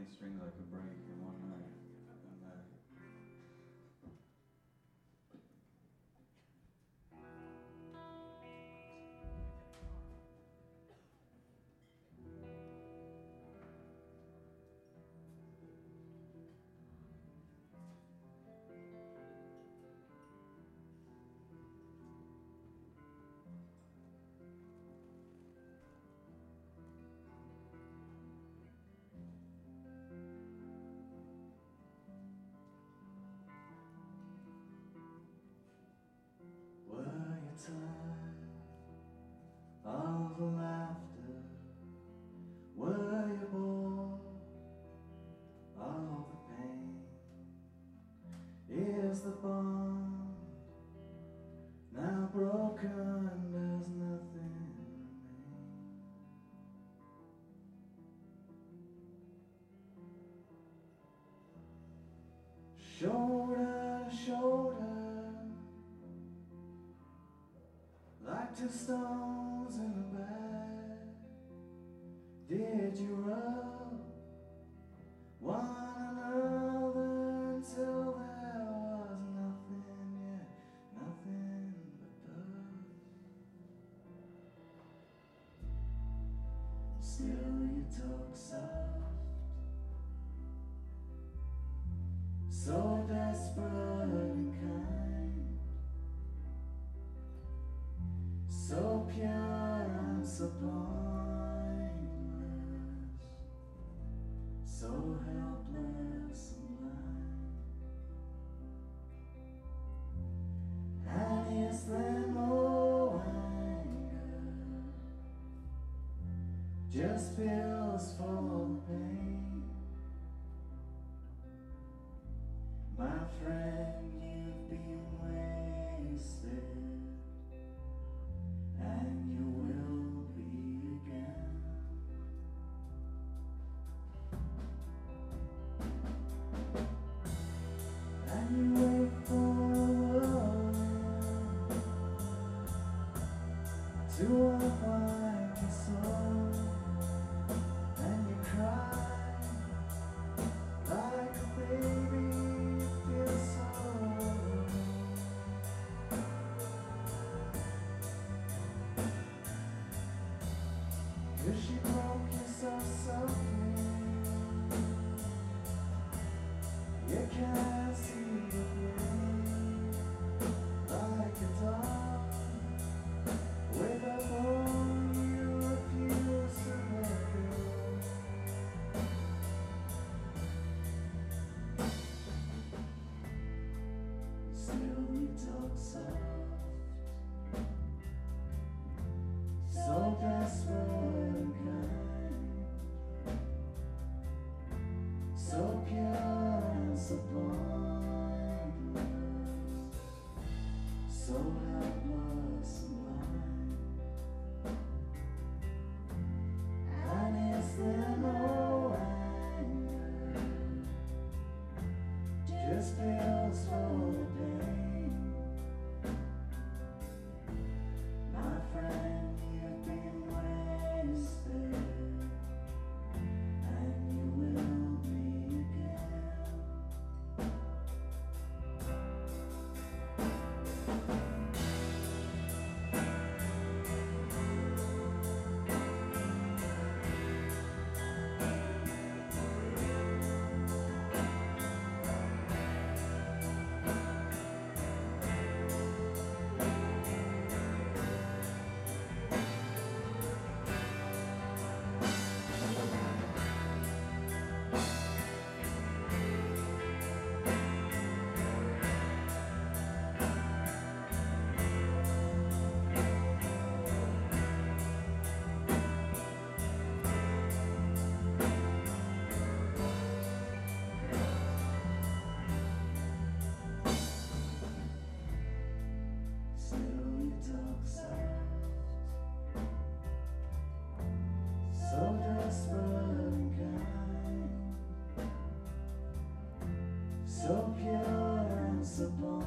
any string that I could break in one Is the bond now broken? Does nothing remain? Shoulder to shoulder like two stones in a bag. Did you rub one Still you talk soft, so desperate and kind. So pure and so pointless, so helpless and blind. And is there Just feels for the pain. My friend, you've been wasted and you will be again. And you wait for a whirlwind to unwind your soul, You can't Just feels so pure and so pointless,